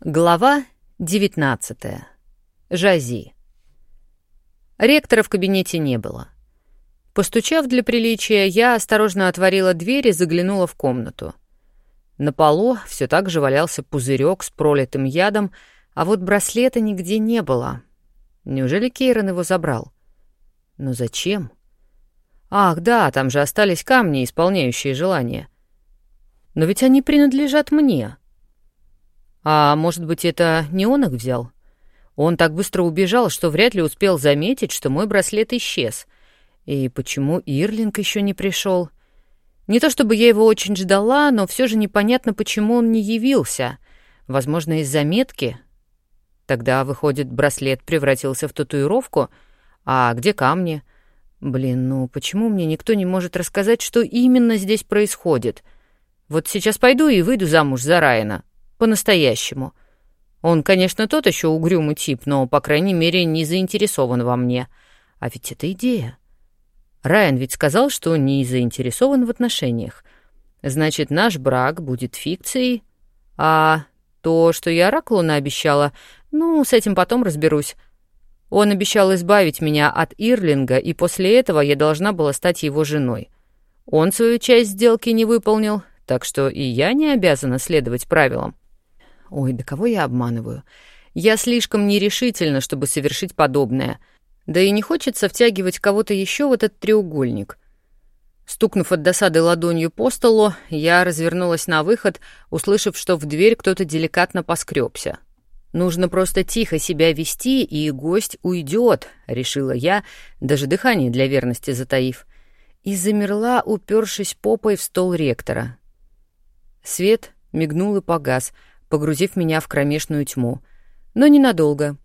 Глава 19. Жази. Ректора в кабинете не было. Постучав для приличия, я осторожно отворила дверь и заглянула в комнату. На полу все так же валялся пузырек с пролитым ядом, а вот браслета нигде не было. Неужели Кейрон его забрал? Но зачем? Ах, да, там же остались камни, исполняющие желания. Но ведь они принадлежат мне. — а может быть, это не он их взял? Он так быстро убежал, что вряд ли успел заметить, что мой браслет исчез. И почему Ирлинг еще не пришел? Не то чтобы я его очень ждала, но все же непонятно, почему он не явился. Возможно, из заметки. Тогда, выходит, браслет превратился в татуировку. А где камни? Блин, ну почему мне никто не может рассказать, что именно здесь происходит? Вот сейчас пойду и выйду замуж за Райана. По-настоящему. Он, конечно, тот еще угрюмый тип, но, по крайней мере, не заинтересован во мне. А ведь это идея. Райан ведь сказал, что не заинтересован в отношениях. Значит, наш брак будет фикцией. А то, что я Раклу наобещала, ну, с этим потом разберусь. Он обещал избавить меня от Ирлинга, и после этого я должна была стать его женой. Он свою часть сделки не выполнил, так что и я не обязана следовать правилам. Ой, да кого я обманываю? Я слишком нерешительна, чтобы совершить подобное. Да и не хочется втягивать кого-то еще в этот треугольник. Стукнув от досады ладонью по столу, я развернулась на выход, услышав, что в дверь кто-то деликатно поскребся. «Нужно просто тихо себя вести, и гость уйдет», — решила я, даже дыхание для верности затаив. И замерла, упершись попой в стол ректора. Свет мигнул и погас — погрузив меня в кромешную тьму. Но ненадолго.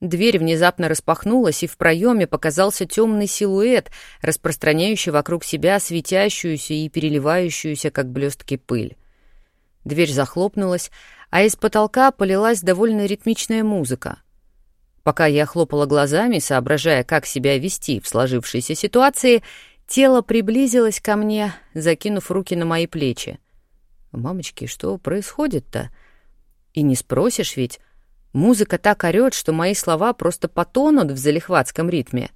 Дверь внезапно распахнулась, и в проеме показался темный силуэт, распространяющий вокруг себя светящуюся и переливающуюся, как блестки, пыль. Дверь захлопнулась, а из потолка полилась довольно ритмичная музыка. Пока я хлопала глазами, соображая, как себя вести в сложившейся ситуации, тело приблизилось ко мне, закинув руки на мои плечи. «Мамочки, что происходит-то?» И не спросишь ведь. Музыка так орёт, что мои слова просто потонут в залихватском ритме.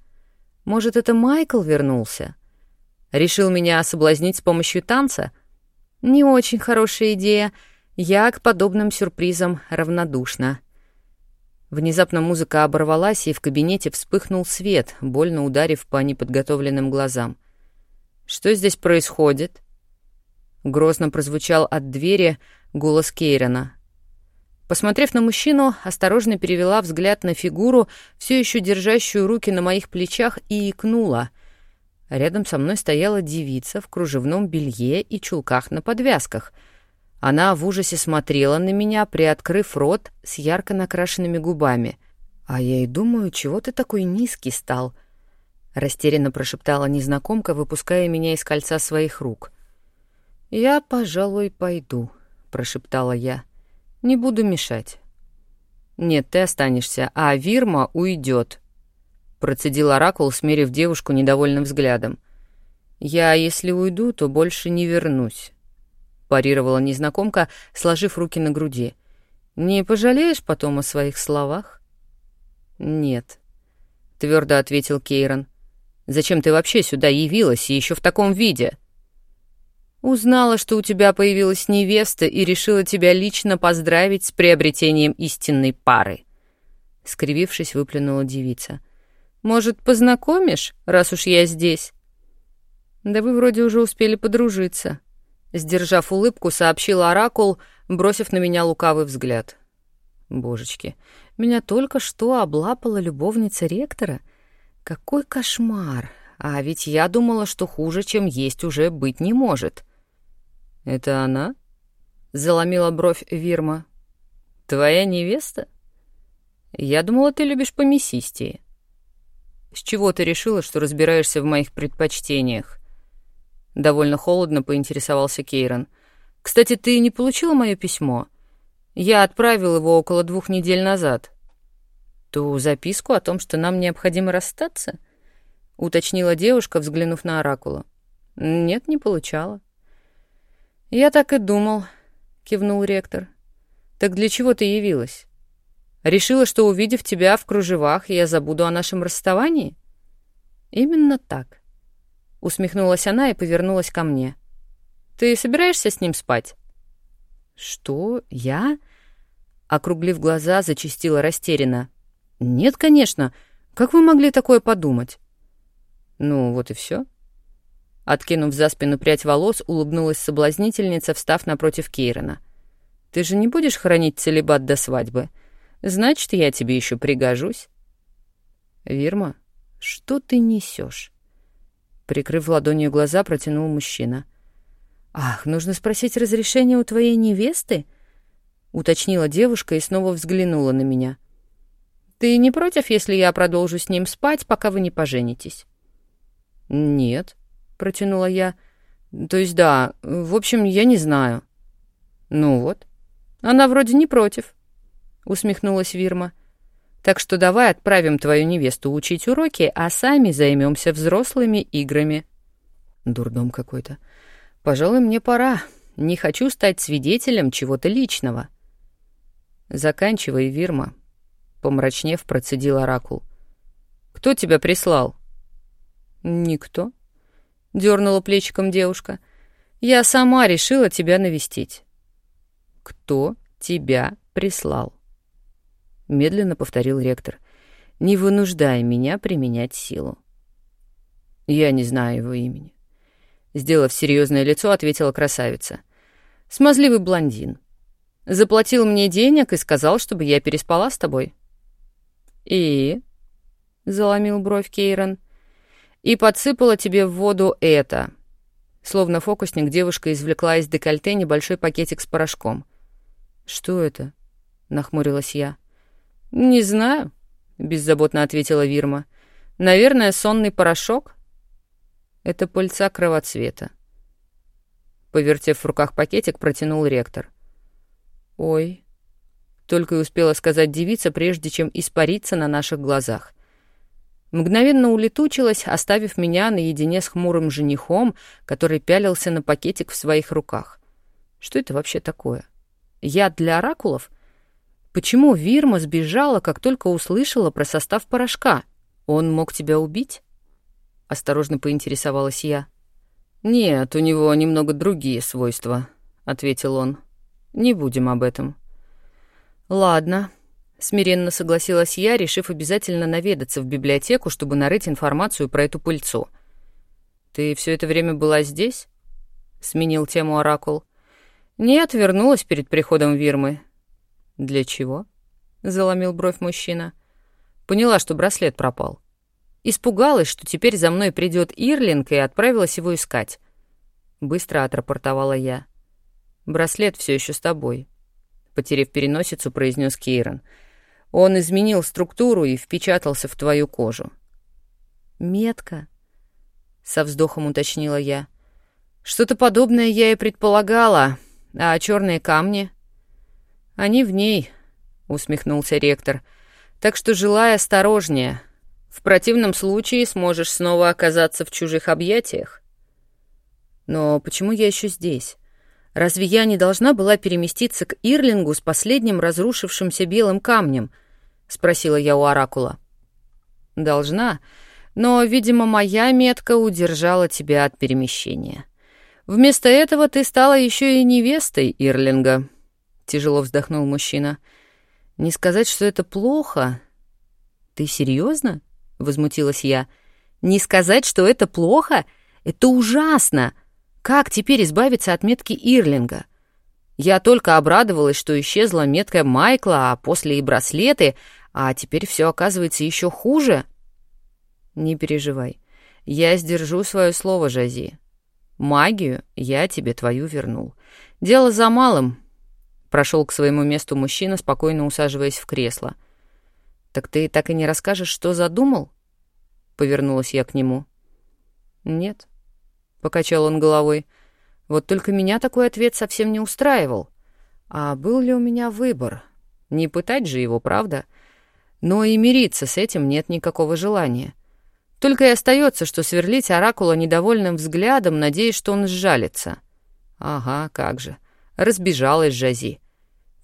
Может, это Майкл вернулся? Решил меня соблазнить с помощью танца? Не очень хорошая идея. Я к подобным сюрпризам равнодушна. Внезапно музыка оборвалась, и в кабинете вспыхнул свет, больно ударив по неподготовленным глазам. «Что здесь происходит?» Грозно прозвучал от двери голос Кейрона. Посмотрев на мужчину, осторожно перевела взгляд на фигуру, все еще держащую руки на моих плечах, и икнула. Рядом со мной стояла девица в кружевном белье и чулках на подвязках. Она в ужасе смотрела на меня, приоткрыв рот с ярко накрашенными губами. «А я и думаю, чего ты такой низкий стал?» — растерянно прошептала незнакомка, выпуская меня из кольца своих рук. «Я, пожалуй, пойду», — прошептала я. Не буду мешать. Нет, ты останешься, а Вирма уйдет. Процедил Оракул, смерив девушку недовольным взглядом. Я, если уйду, то больше не вернусь. Парировала незнакомка, сложив руки на груди. Не пожалеешь потом о своих словах? Нет, твердо ответил Кейрон. Зачем ты вообще сюда явилась и еще в таком виде? Узнала, что у тебя появилась невеста и решила тебя лично поздравить с приобретением истинной пары. Скривившись, выплюнула девица. Может, познакомишь, раз уж я здесь? Да вы вроде уже успели подружиться. Сдержав улыбку, сообщил Оракул, бросив на меня лукавый взгляд. Божечки, меня только что облапала любовница ректора. Какой кошмар! А ведь я думала, что хуже, чем есть, уже быть не может. — «Это она?» — заломила бровь Вирма. «Твоя невеста? Я думала, ты любишь помесистее. С чего ты решила, что разбираешься в моих предпочтениях?» Довольно холодно поинтересовался Кейрон. «Кстати, ты не получила мое письмо? Я отправил его около двух недель назад». «Ту записку о том, что нам необходимо расстаться?» — уточнила девушка, взглянув на Оракула. «Нет, не получала». «Я так и думал», — кивнул ректор. Так для чего ты явилась? Решила, что увидев тебя в кружевах, я забуду о нашем расставании? Именно так. Усмехнулась она и повернулась ко мне. Ты собираешься с ним спать? Что? Я? Округлив глаза, зачастила растерянно. Нет, конечно. Как вы могли такое подумать? Ну, вот и все. Откинув за спину прядь волос, улыбнулась соблазнительница, встав напротив Кейрона. Ты же не будешь хранить целебат до свадьбы? Значит, я тебе еще пригожусь. Вирма, что ты несешь? Прикрыв ладонью глаза, протянул мужчина. Ах, нужно спросить разрешение у твоей невесты? Уточнила девушка и снова взглянула на меня. Ты не против, если я продолжу с ним спать, пока вы не поженитесь? Нет, протянула я. То есть да, в общем, я не знаю. Ну вот. Она вроде не против, усмехнулась Вирма. Так что давай отправим твою невесту учить уроки, а сами займемся взрослыми играми. Дурдом какой-то. Пожалуй, мне пора. Не хочу стать свидетелем чего-то личного. Заканчивай, Вирма. Помрачнев, процедил оракул. Кто тебя прислал? Никто. Дернула плечиком девушка. Я сама решила тебя навестить. Кто тебя прислал? Медленно повторил ректор. Не вынуждай меня применять силу. Я не знаю его имени. Сделав серьезное лицо, ответила красавица. Смазливый блондин. Заплатил мне денег и сказал, чтобы я переспала с тобой. И? Заломил бровь Кейрон. И подсыпала тебе в воду это. Словно фокусник, девушка извлекла из декольте небольшой пакетик с порошком. Что это? Нахмурилась я. Не знаю, беззаботно ответила Вирма. Наверное, сонный порошок. Это пыльца кровоцвета. Повертев в руках пакетик, протянул ректор. «Ой», — только и успела сказать девица, прежде чем испариться на наших глазах. Мгновенно улетучилась, оставив меня наедине с хмурым женихом, который пялился на пакетик в своих руках. Что это вообще такое? Яд для оракулов? Почему Вирма сбежала, как только услышала про состав порошка? Он мог тебя убить? осторожно поинтересовалась я. Нет, у него немного другие свойства, ответил он. Не будем об этом. Ладно, смиренно согласилась я, решив обязательно наведаться в библиотеку, чтобы нарыть информацию про эту пыльцу. Ты все это время была здесь? сменил тему оракул. Нет, вернулась перед приходом Вирмы. Для чего? заломил бровь мужчина. Поняла, что браслет пропал. Испугалась, что теперь за мной придет Ирлинг и отправилась его искать. Быстро отрапортовала я. «Браслет все еще с тобой», — потеряв переносицу, произнес Кейрон. «Он изменил структуру и впечатался в твою кожу». «Метка?» — со вздохом уточнила я. «Что-то подобное я и предполагала. А черные камни?» «Они в ней», — усмехнулся ректор. «Так что желай осторожнее». В противном случае сможешь снова оказаться в чужих объятиях. Но почему я еще здесь? Разве я не должна была переместиться к Ирлингу с последним разрушившимся белым камнем? Спросила я у Оракула. Должна, но, видимо, моя метка удержала тебя от перемещения. Вместо этого ты стала еще и невестой Ирлинга. Тяжело вздохнул мужчина. Не сказать, что это плохо. Ты серьезно? возмутилась я. «Не сказать, что это плохо? Это ужасно! Как теперь избавиться от метки Ирлинга?» Я только обрадовалась, что исчезла метка Майкла, а после и браслеты, а теперь все оказывается еще хуже. Не переживай. Я сдержу свое слово, Жази. Магию я тебе твою вернул. Дело за малым. Прошел к своему месту мужчина, спокойно усаживаясь в кресло. — «Так ты так и не расскажешь, что задумал?» Повернулась я к нему. «Нет», — покачал он головой. «Вот только меня такой ответ совсем не устраивал. А был ли у меня выбор? Не пытать же его, правда? Но и мириться с этим нет никакого желания. Только и остается, что сверлить оракула недовольным взглядом, надеясь, что он сжалится. Ага, как же. Разбежалась Жази.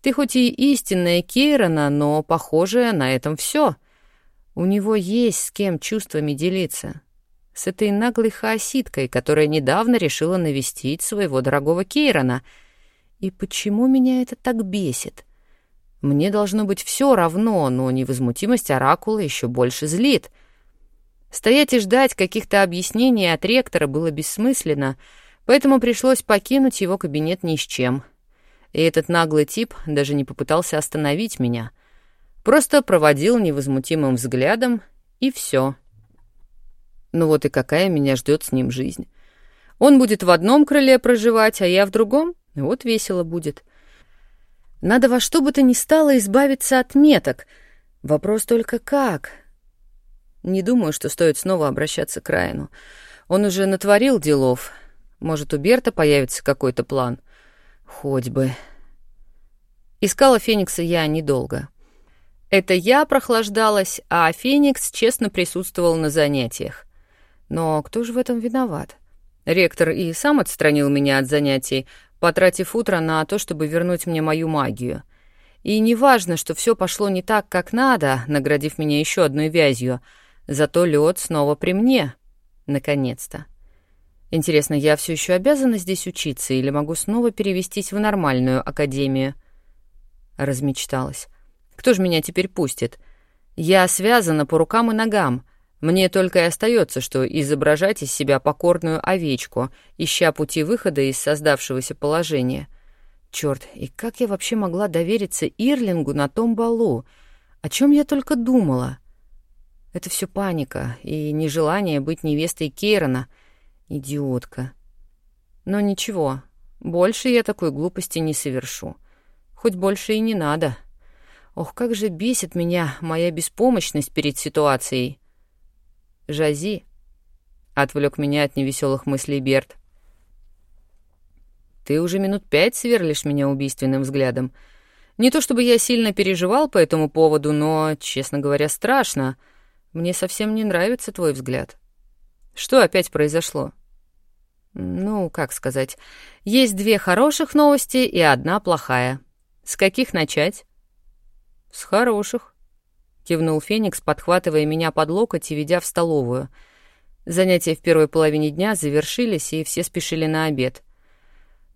Ты хоть и истинная Кейрона, но похоже на этом все. У него есть с кем чувствами делиться. С этой наглой хаоситкой, которая недавно решила навестить своего дорогого Кейрона. И почему меня это так бесит? Мне должно быть все равно, но невозмутимость Оракула еще больше злит. Стоять и ждать каких-то объяснений от ректора было бессмысленно, поэтому пришлось покинуть его кабинет ни с чем. И этот наглый тип даже не попытался остановить меня. Просто проводил невозмутимым взглядом, и все. Ну вот и какая меня ждет с ним жизнь. Он будет в одном крыле проживать, а я в другом. Вот весело будет. Надо во что бы то ни стало избавиться от меток. Вопрос только как. Не думаю, что стоит снова обращаться к Райну. Он уже натворил делов. Может, у Берта появится какой-то план. Хоть бы. Искала Феникса я недолго. Это я прохлаждалась, а Феникс честно присутствовал на занятиях. Но кто же в этом виноват? Ректор и сам отстранил меня от занятий, потратив утро на то, чтобы вернуть мне мою магию. И неважно, что все пошло не так, как надо, наградив меня еще одной вязью, зато лед снова при мне. Наконец-то. Интересно, я все еще обязана здесь учиться или могу снова перевестись в нормальную академию? Размечталась. Кто же меня теперь пустит? Я связана по рукам и ногам. Мне только и остается, что изображать из себя покорную овечку, ища пути выхода из создавшегося положения. Черт, и как я вообще могла довериться Ирлингу на том балу? О чем я только думала? Это все паника и нежелание быть невестой Кейрона. Идиотка. Но ничего, больше я такой глупости не совершу. Хоть больше и не надо. Ох, как же бесит меня моя беспомощность перед ситуацией. Жази, отвлек меня от невеселых мыслей Берт. Ты уже минут пять сверлишь меня убийственным взглядом. Не то чтобы я сильно переживал по этому поводу, но, честно говоря, страшно. Мне совсем не нравится твой взгляд. Что опять произошло? Ну, как сказать, есть две хороших новости и одна плохая. С каких начать? С хороших кивнул Феникс, подхватывая меня под локоть и ведя в столовую. Занятия в первой половине дня завершились, и все спешили на обед.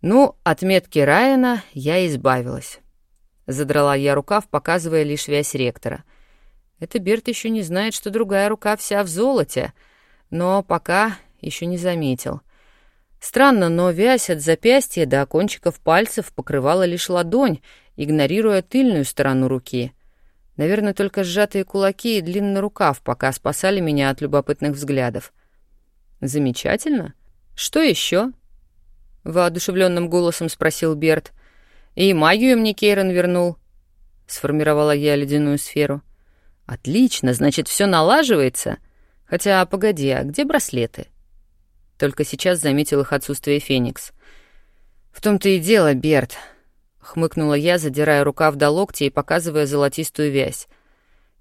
Ну, от метки Райана я избавилась. Задрала я рукав, показывая лишь вязь ректора. Это Берт еще не знает, что другая рука вся в золоте, но пока еще не заметил. Странно, но вязь от запястья до кончиков пальцев покрывала лишь ладонь, игнорируя тыльную сторону руки — Наверное, только сжатые кулаки и длинный рукав пока спасали меня от любопытных взглядов. Замечательно. Что еще? Воодушевленным голосом спросил Берт. И магию мне Кейрон вернул. Сформировала я ледяную сферу. Отлично, значит, все налаживается. Хотя, погоди, а где браслеты? Только сейчас заметил их отсутствие Феникс. В том-то и дело, Берт, — хмыкнула я, задирая рукав до локтя и показывая золотистую вязь.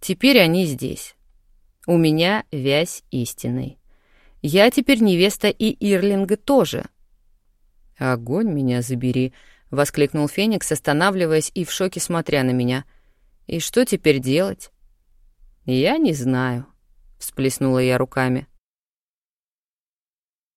«Теперь они здесь. У меня вязь истинной. Я теперь невеста и Ирлинга тоже». «Огонь меня забери», — воскликнул Феникс, останавливаясь и в шоке смотря на меня. «И что теперь делать?» «Я не знаю», — всплеснула я руками.